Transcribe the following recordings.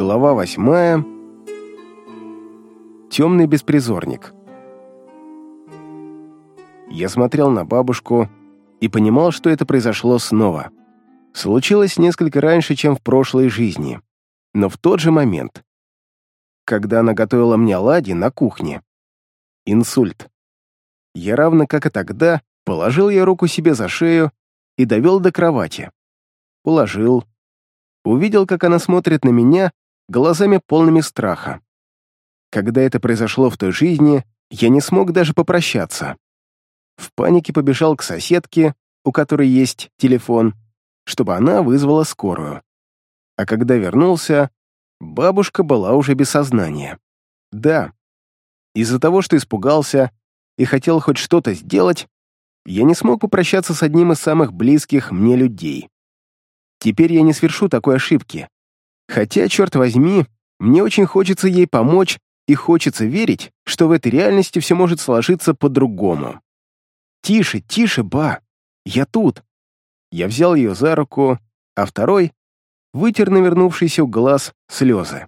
Глава восьмая. Темный беспризорник. Я смотрел на бабушку и понимал, что это произошло снова. Случилось несколько раньше, чем в прошлой жизни, но в тот же момент, когда она готовила мне оладьи на кухне. Инсульт. Я равно как и тогда положил ее руку себе за шею и довел до кровати. Уложил. Увидел, как она смотрит на меня глазами полными страха. Когда это произошло в той жизни, я не смог даже попрощаться. В панике побежал к соседке, у которой есть телефон, чтобы она вызвала скорую. А когда вернулся, бабушка была уже без сознания. Да, из-за того, что испугался и хотел хоть что-то сделать, я не смог попрощаться с одним из самых близких мне людей. Теперь я не свершу такой ошибки. Хотя, черт возьми, мне очень хочется ей помочь и хочется верить, что в этой реальности все может сложиться по-другому. «Тише, тише, ба! Я тут!» Я взял ее за руку, а второй вытер навернувшийся у глаз слезы.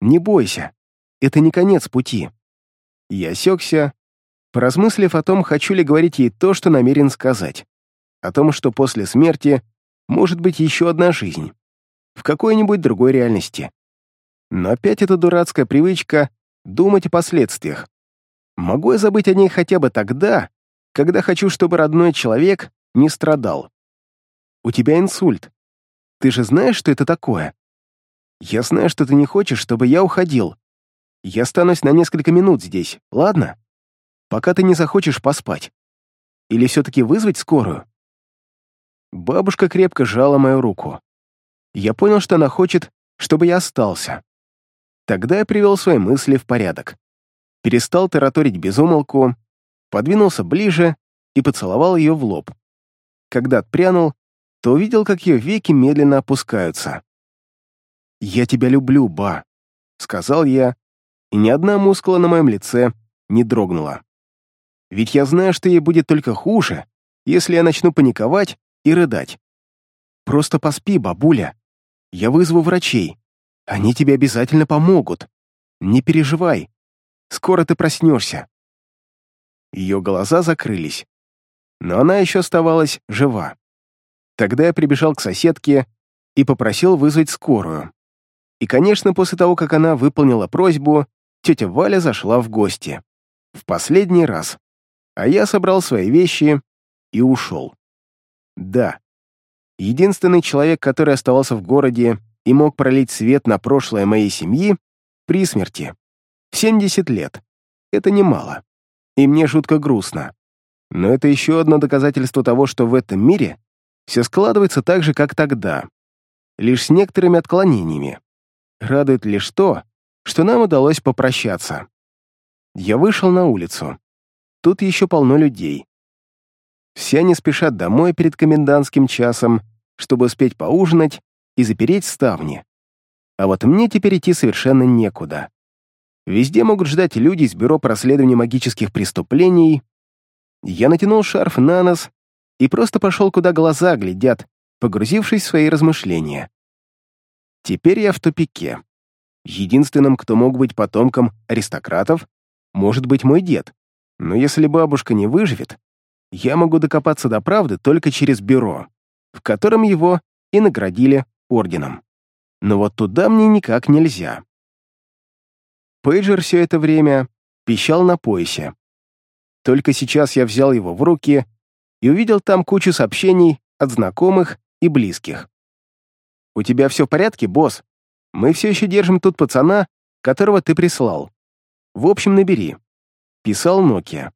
«Не бойся, это не конец пути». Я осекся, поразмыслив о том, хочу ли говорить ей то, что намерен сказать. О том, что после смерти может быть еще одна жизнь. В какой-нибудь другой реальности. Но опять эта дурацкая привычка думать о последствиях. Могу я забыть о ней хотя бы тогда, когда хочу, чтобы родной человек не страдал. У тебя инсульт. Ты же знаешь, что это такое? Я знаю, что ты не хочешь, чтобы я уходил. Я останусь на несколько минут здесь, ладно? Пока ты не захочешь поспать. Или все-таки вызвать скорую?» Бабушка крепко сжала мою руку. Я понял, что она хочет, чтобы я остался. Тогда я привел свои мысли в порядок. Перестал тараторить безумолку, подвинулся ближе и поцеловал ее в лоб. Когда отпрянул, то увидел, как ее веки медленно опускаются. «Я тебя люблю, ба», — сказал я, и ни одна мускула на моем лице не дрогнула. Ведь я знаю, что ей будет только хуже, если я начну паниковать и рыдать. Просто поспи, бабуля. Я вызову врачей. Они тебе обязательно помогут. Не переживай. Скоро ты проснешься. Ее глаза закрылись. Но она еще оставалась жива. Тогда я прибежал к соседке и попросил вызвать скорую. И, конечно, после того, как она выполнила просьбу, тетя Валя зашла в гости. В последний раз. А я собрал свои вещи и ушел. Да. Единственный человек, который оставался в городе и мог пролить свет на прошлое моей семьи, при смерти. 70 лет. Это немало. И мне жутко грустно. Но это еще одно доказательство того, что в этом мире все складывается так же, как тогда, лишь с некоторыми отклонениями. Радует лишь то, что нам удалось попрощаться. Я вышел на улицу. Тут еще полно людей. Все они спешат домой перед комендантским часом, чтобы успеть поужинать и запереть ставни. А вот мне теперь идти совершенно некуда. Везде могут ждать люди из Бюро по расследованию магических преступлений. Я натянул шарф на нос и просто пошел, куда глаза глядят, погрузившись в свои размышления. Теперь я в тупике. Единственным, кто мог быть потомком аристократов, может быть мой дед. Но если бабушка не выживет, я могу докопаться до правды только через бюро, в котором его и наградили орденом. Но вот туда мне никак нельзя. Пейджер все это время пищал на поясе. Только сейчас я взял его в руки и увидел там кучу сообщений от знакомых и близких. «У тебя все в порядке, босс? Мы все еще держим тут пацана, которого ты прислал. В общем, набери. Писал Nokia.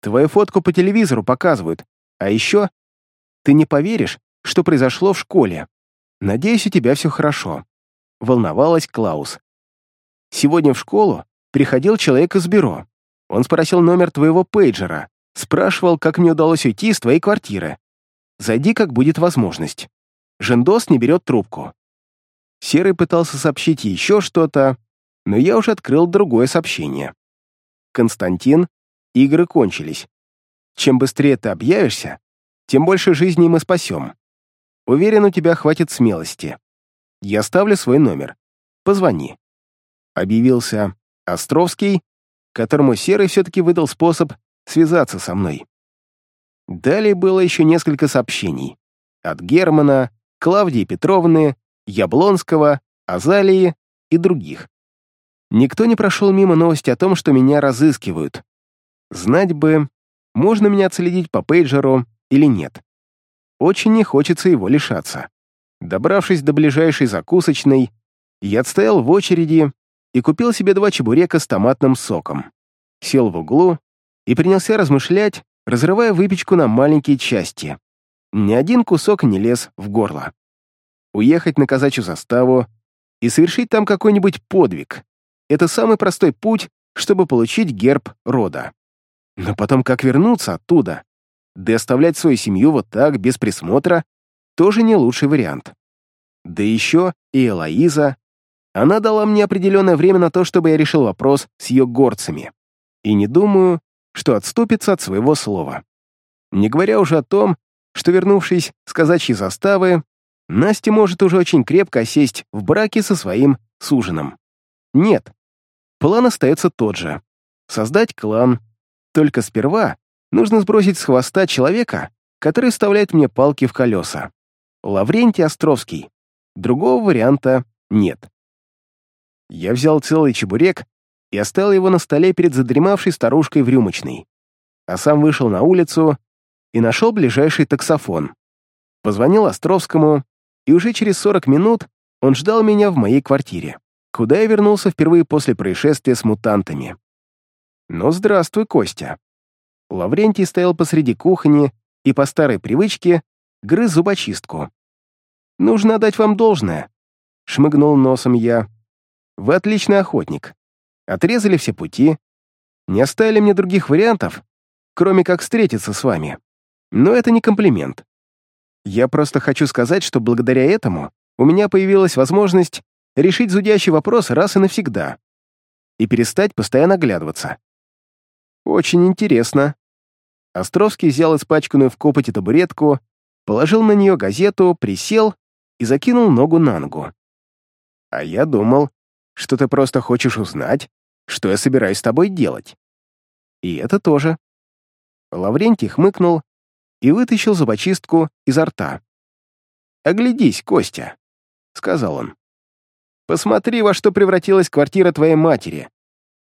Твою фотку по телевизору показывают. А еще ты не поверишь, что произошло в школе. Надеюсь, у тебя все хорошо. Волновалась Клаус. Сегодня в школу приходил человек из бюро. Он спросил номер твоего пейджера, спрашивал, как мне удалось уйти из твоей квартиры. Зайди, как будет возможность. Жендос не берет трубку. Серый пытался сообщить еще что-то, но я уже открыл другое сообщение. Константин, игры кончились. Чем быстрее ты объявишься, тем больше жизней мы спасем. Уверен, у тебя хватит смелости. Я ставлю свой номер. позвони». Объявился Островский, которому Серый все-таки выдал способ связаться со мной. Далее было еще несколько сообщений. От Германа, Клавдии Петровны, Яблонского, Азалии и других. Никто не прошел мимо новости о том, что меня разыскивают. Знать бы, можно меня отследить по пейджеру или нет. Очень не хочется его лишаться. Добравшись до ближайшей закусочной, я отстоял в очереди и купил себе два чебурека с томатным соком. Сел в углу и принялся размышлять, разрывая выпечку на маленькие части. Ни один кусок не лез в горло. Уехать на казачью заставу и совершить там какой-нибудь подвиг — это самый простой путь, чтобы получить герб рода. Но потом как вернуться оттуда? Да и оставлять свою семью вот так, без присмотра, тоже не лучший вариант. Да еще и Элоиза. Она дала мне определенное время на то, чтобы я решил вопрос с ее горцами. И не думаю, что отступится от своего слова. Не говоря уже о том, что, вернувшись с казачьей заставы, Настя может уже очень крепко осесть в браке со своим суженым. Нет, план остается тот же — создать клан. Только сперва нужно сбросить с хвоста человека, который вставляет мне палки в колеса. Лаврентий Островский. Другого варианта нет. Я взял целый чебурек и оставил его на столе перед задремавшей старушкой в рюмочной, а сам вышел на улицу и нашел ближайший таксофон. Позвонил Островскому, и уже через 40 минут он ждал меня в моей квартире, куда я вернулся впервые после происшествия с мутантами. «Ну, здравствуй, Костя». Лаврентий стоял посреди кухни и по старой привычке грыз зубочистку. «Нужно отдать вам должное», — шмыгнул носом я. «Вы отличный охотник. Отрезали все пути, не оставили мне других вариантов, кроме как встретиться с вами. Но это не комплимент. Я просто хочу сказать, что благодаря этому у меня появилась возможность решить зудящий вопрос раз и навсегда и перестать постоянно оглядываться. Очень интересно. Островский взял испачканную в копоти табуретку, положил на нее газету, присел и закинул ногу на ногу. А я думал, что ты просто хочешь узнать, что я собираюсь с тобой делать. И это тоже. Лаврентий хмыкнул и вытащил зубочистку изо рта. «Оглядись, Костя», — сказал он. «Посмотри, во что превратилась квартира твоей матери.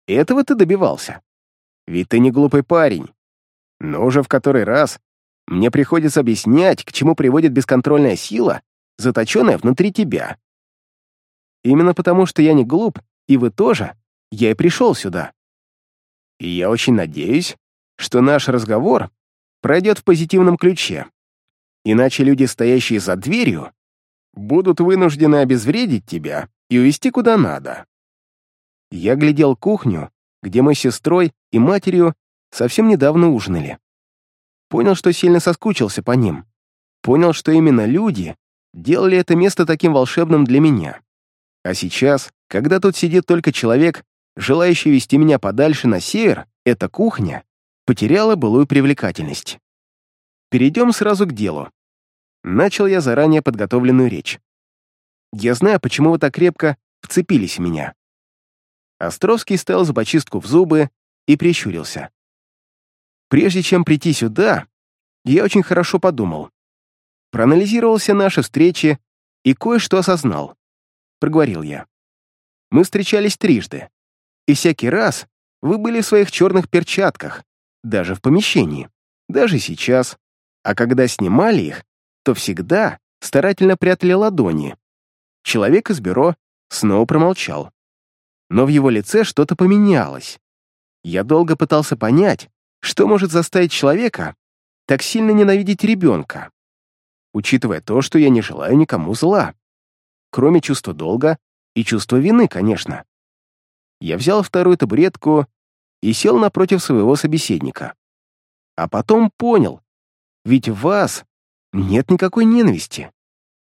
Этого ты добивался. Ведь ты не глупый парень. Но уже в который раз мне приходится объяснять, к чему приводит бесконтрольная сила, заточенная внутри тебя. Именно потому, что я не глуп, и вы тоже, я и пришел сюда. И я очень надеюсь, что наш разговор пройдет в позитивном ключе. Иначе люди, стоящие за дверью, будут вынуждены обезвредить тебя и увести куда надо. Я глядел кухню, где мы с сестрой и матерью совсем недавно ужинали. Понял, что сильно соскучился по ним. Понял, что именно люди делали это место таким волшебным для меня. А сейчас, когда тут сидит только человек, желающий вести меня подальше на север, эта кухня потеряла былую привлекательность. Перейдем сразу к делу. Начал я заранее подготовленную речь. Я знаю, почему вы так крепко вцепились в меня. Островский стал зубочистку в зубы и прищурился. Прежде чем прийти сюда, я очень хорошо подумал. Проанализировал все наши встречи и кое-что осознал. Проговорил я. Мы встречались трижды, и всякий раз вы были в своих черных перчатках, даже в помещении, даже сейчас. А когда снимали их, то всегда старательно прятали ладони. Человек из бюро снова промолчал. Но в его лице что-то поменялось. Я долго пытался понять, что может заставить человека так сильно ненавидеть ребенка, учитывая то, что я не желаю никому зла, кроме чувства долга и чувства вины, конечно. Я взял вторую табуретку и сел напротив своего собеседника. А потом понял, ведь в вас нет никакой ненависти.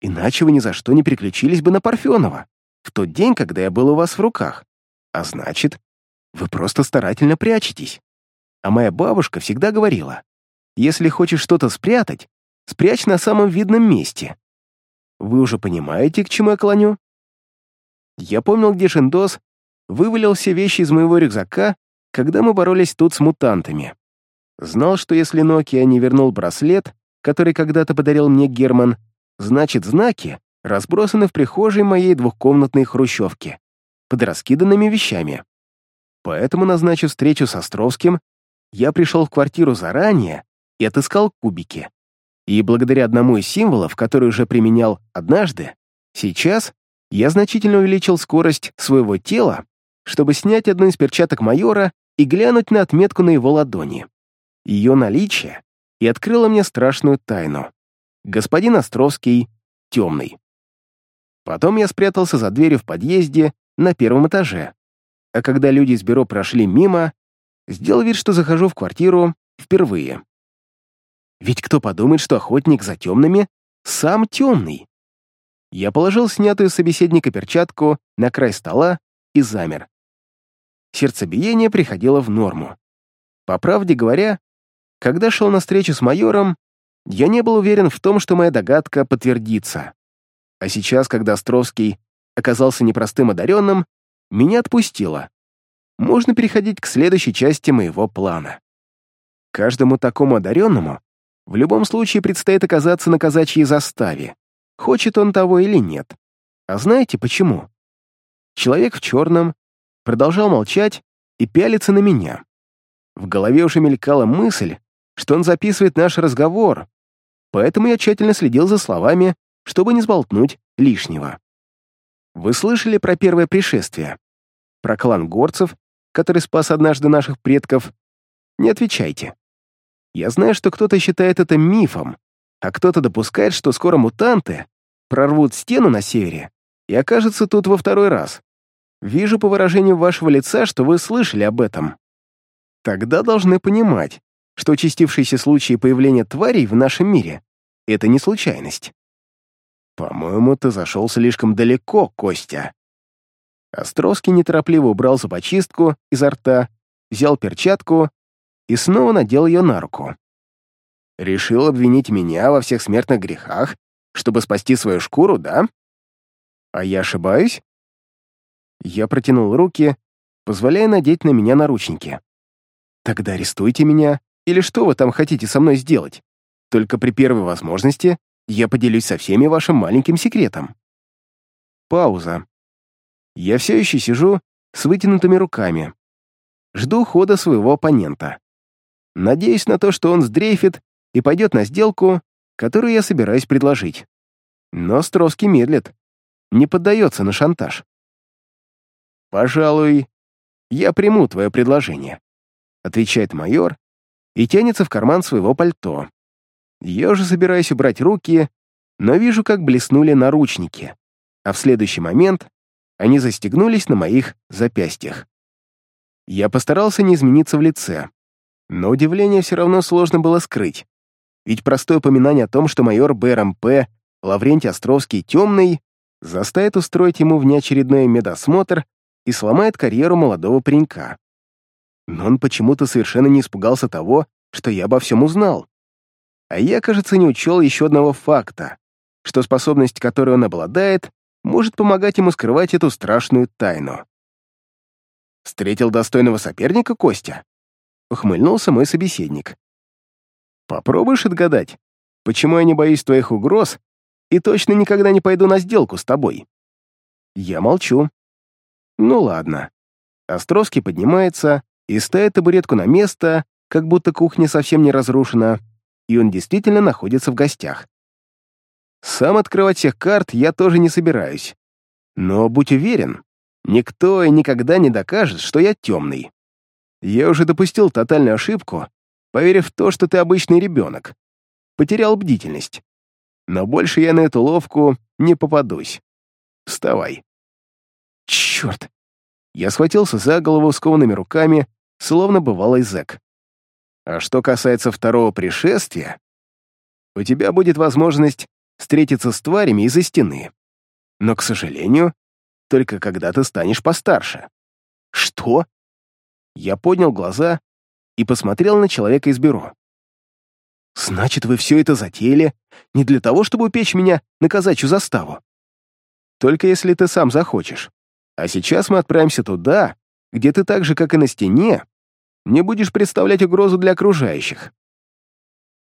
Иначе вы ни за что не переключились бы на Парфенова в тот день, когда я был у вас в руках. А значит, вы просто старательно прячетесь. А моя бабушка всегда говорила, если хочешь что-то спрятать, спрячь на самом видном месте. Вы уже понимаете, к чему я клоню? Я помнил, где Шиндос вывалил все вещи из моего рюкзака, когда мы боролись тут с мутантами. Знал, что если Нокия не вернул браслет, который когда-то подарил мне Герман, значит, знаки разбросаны в прихожей моей двухкомнатной хрущевки под раскиданными вещами. Поэтому, назначив встречу с Островским, я пришел в квартиру заранее и отыскал кубики. И благодаря одному из символов, который уже применял однажды, сейчас я значительно увеличил скорость своего тела, чтобы снять одну из перчаток майора и глянуть на отметку на его ладони. Ее наличие и открыло мне страшную тайну. Господин Островский темный. Потом я спрятался за дверью в подъезде на первом этаже, а когда люди из бюро прошли мимо, сделал вид, что захожу в квартиру впервые. Ведь кто подумает, что охотник за темными сам темный? Я положил снятую с собеседника перчатку на край стола и замер. Сердцебиение приходило в норму. По правде говоря, когда шел на встречу с майором, я не был уверен в том, что моя догадка подтвердится. А сейчас, когда Островский оказался непростым одаренным, меня отпустило. Можно переходить к следующей части моего плана. Каждому такому одаренному в любом случае предстоит оказаться на казачьей заставе, хочет он того или нет. А знаете почему? Человек в черном продолжал молчать и пялиться на меня. В голове уже мелькала мысль, что он записывает наш разговор, поэтому я тщательно следил за словами, чтобы не сболтнуть лишнего. Вы слышали про первое пришествие? Про клан горцев, который спас однажды наших предков? Не отвечайте. Я знаю, что кто-то считает это мифом, а кто-то допускает, что скоро мутанты прорвут стену на севере и окажутся тут во второй раз. Вижу по выражению вашего лица, что вы слышали об этом. Тогда должны понимать, что участившиеся случаи появления тварей в нашем мире — это не случайность. По-моему, ты зашел слишком далеко, Костя. Островский неторопливо убрал зубочистку изо рта, взял перчатку и снова надел ее на руку. Решил обвинить меня во всех смертных грехах, чтобы спасти свою шкуру, да? А я ошибаюсь? Я протянул руки, позволяя надеть на меня наручники. Тогда арестуйте меня, или что вы там хотите со мной сделать? Только при первой возможности я поделюсь со всеми вашим маленьким секретом. Пауза. Я все еще сижу с вытянутыми руками. Жду хода своего оппонента. Надеюсь на то, что он сдрейфит и пойдет на сделку, которую я собираюсь предложить. Но Стровский медлит, не поддается на шантаж. «Пожалуй, я приму твое предложение», — отвечает майор и тянется в карман своего пальто. Я уже собираюсь убрать руки, но вижу, как блеснули наручники, а в следующий момент они застегнулись на моих запястьях. Я постарался не измениться в лице, но удивление все равно сложно было скрыть. Ведь простое упоминание о том, что майор БРМП Лаврентий Островский темный, заставит устроить ему внеочередной медосмотр и сломает карьеру молодого паренька. Но он почему-то совершенно не испугался того, что я обо всем узнал. А я, кажется, не учел еще одного факта, что способность, которой он обладает, может помогать ему скрывать эту страшную тайну. «Встретил достойного соперника, Костя?» — ухмыльнулся мой собеседник. «Попробуешь отгадать, почему я не боюсь твоих угроз и точно никогда не пойду на сделку с тобой?» Я молчу. «Ну ладно». Островский поднимается и ставит табуретку на место, как будто кухня совсем не разрушена, и он действительно находится в гостях. Сам открывать всех карт я тоже не собираюсь. Но будь уверен, никто и никогда не докажет, что я темный. Я уже допустил тотальную ошибку, поверив в то, что ты обычный ребенок. Потерял бдительность. Но больше я на эту ловку не попадусь. Вставай. Черт! Я схватился за голову скованными руками, словно бывалый зэк. А что касается второго пришествия, у тебя будет возможность встретиться с тварями из-за стены. Но, к сожалению, только когда ты станешь постарше. Что? Я поднял глаза и посмотрел на человека из бюро. Значит, вы все это затеяли не для того, чтобы упечь меня на казачью заставу? Только если ты сам захочешь. А сейчас мы отправимся туда, где ты так же, как и на стене, не будешь представлять угрозу для окружающих».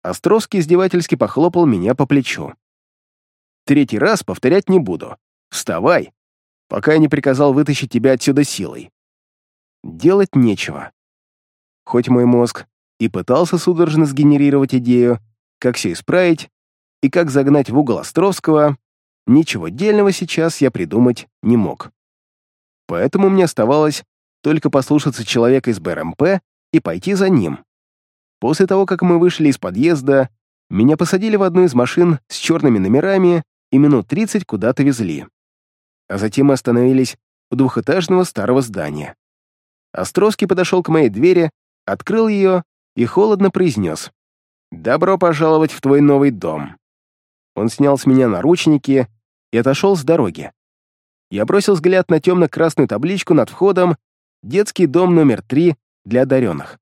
Островский издевательски похлопал меня по плечу. «Третий раз повторять не буду. Вставай, пока я не приказал вытащить тебя отсюда силой. Делать нечего. Хоть мой мозг и пытался судорожно сгенерировать идею, как все исправить и как загнать в угол Островского, ничего дельного сейчас я придумать не мог. Поэтому мне оставалось только послушаться человека из БРМП и пойти за ним. После того, как мы вышли из подъезда, меня посадили в одну из машин с черными номерами и минут 30 куда-то везли. А затем мы остановились у двухэтажного старого здания. Островский подошел к моей двери, открыл ее и холодно произнес. «Добро пожаловать в твой новый дом». Он снял с меня наручники и отошел с дороги. Я бросил взгляд на темно-красную табличку над входом «Детский дом номер три для одаренных».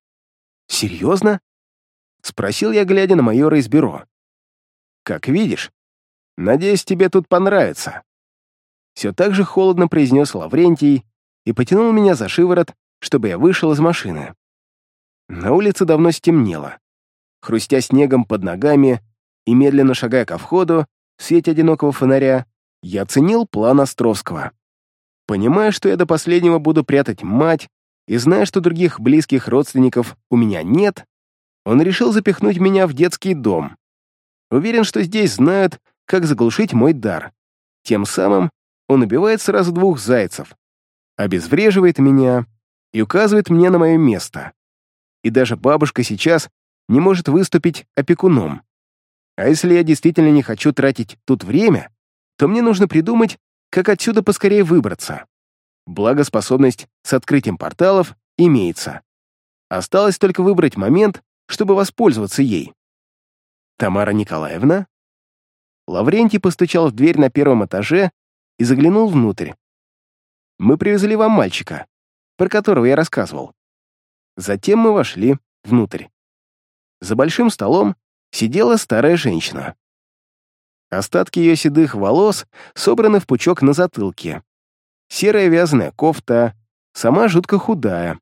«Серьезно?» — спросил я, глядя на майора из бюро. «Как видишь. Надеюсь, тебе тут понравится». Все так же холодно произнес Лаврентий и потянул меня за шиворот, чтобы я вышел из машины. На улице давно стемнело. Хрустя снегом под ногами и медленно шагая ко входу, в свете одинокого фонаря, я оценил план Островского. Понимая, что я до последнего буду прятать мать, и зная, что других близких родственников у меня нет, он решил запихнуть меня в детский дом. Уверен, что здесь знают, как заглушить мой дар. Тем самым он убивает сразу двух зайцев, обезвреживает меня и указывает мне на мое место. И даже бабушка сейчас не может выступить опекуном. А если я действительно не хочу тратить тут время, то мне нужно придумать, как отсюда поскорее выбраться. Благоспособность с открытием порталов имеется. Осталось только выбрать момент, чтобы воспользоваться ей. Тамара Николаевна? Лаврентий постучал в дверь на первом этаже и заглянул внутрь. «Мы привезли вам мальчика, про которого я рассказывал». Затем мы вошли внутрь. За большим столом сидела старая женщина. Остатки ее седых волос собраны в пучок на затылке. Серая вязаная кофта, сама жутко худая.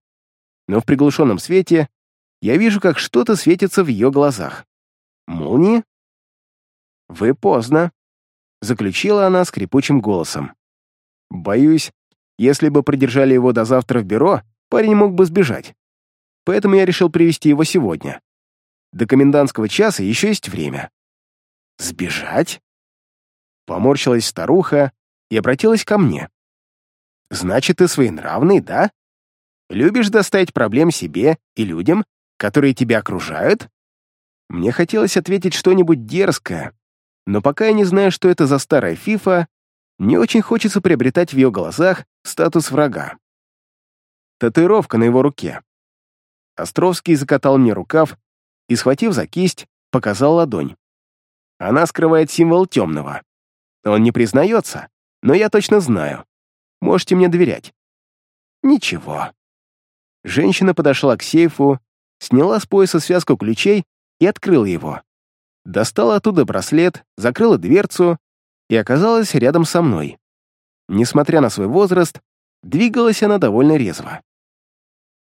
Но в приглушенном свете я вижу, как что-то светится в ее глазах. Молнии? «Вы поздно», — заключила она скрипучим голосом. «Боюсь, если бы продержали его до завтра в бюро, парень мог бы сбежать. Поэтому я решил привести его сегодня. До комендантского часа еще есть время». «Сбежать?» Поморщилась старуха и обратилась ко мне. «Значит, ты своенравный, да? Любишь доставить проблем себе и людям, которые тебя окружают?» Мне хотелось ответить что-нибудь дерзкое, но пока я не знаю, что это за старая фифа, не очень хочется приобретать в ее глазах статус врага. Татуировка на его руке. Островский закатал мне рукав и, схватив за кисть, показал ладонь. Она скрывает символ темного. Он не признается, но я точно знаю. Можете мне доверять. Ничего. Женщина подошла к сейфу, сняла с пояса связку ключей и открыла его достала оттуда браслет, закрыла дверцу и оказалась рядом со мной. Несмотря на свой возраст, двигалась она довольно резво.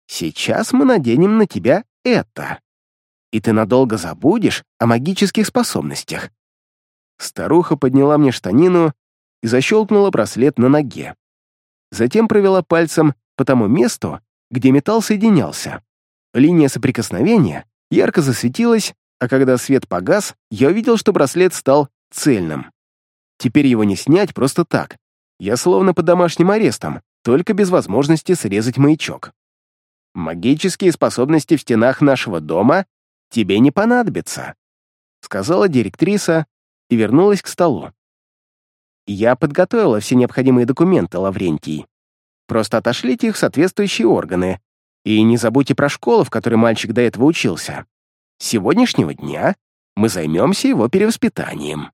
«Сейчас мы наденем на тебя это, и ты надолго забудешь о магических способностях». Старуха подняла мне штанину и защелкнула браслет на ноге. Затем провела пальцем по тому месту, где металл соединялся. Линия соприкосновения ярко засветилась, а когда свет погас, я увидел, что браслет стал цельным. Теперь его не снять просто так. Я словно под домашним арестом, только без возможности срезать маячок. «Магические способности в стенах нашего дома тебе не понадобятся», сказала директриса и вернулась к столу. «Я подготовила все необходимые документы, Лаврентий. Просто отошлите их в соответствующие органы. И не забудьте про школу, в которой мальчик до этого учился. С сегодняшнего дня мы займемся его перевоспитанием.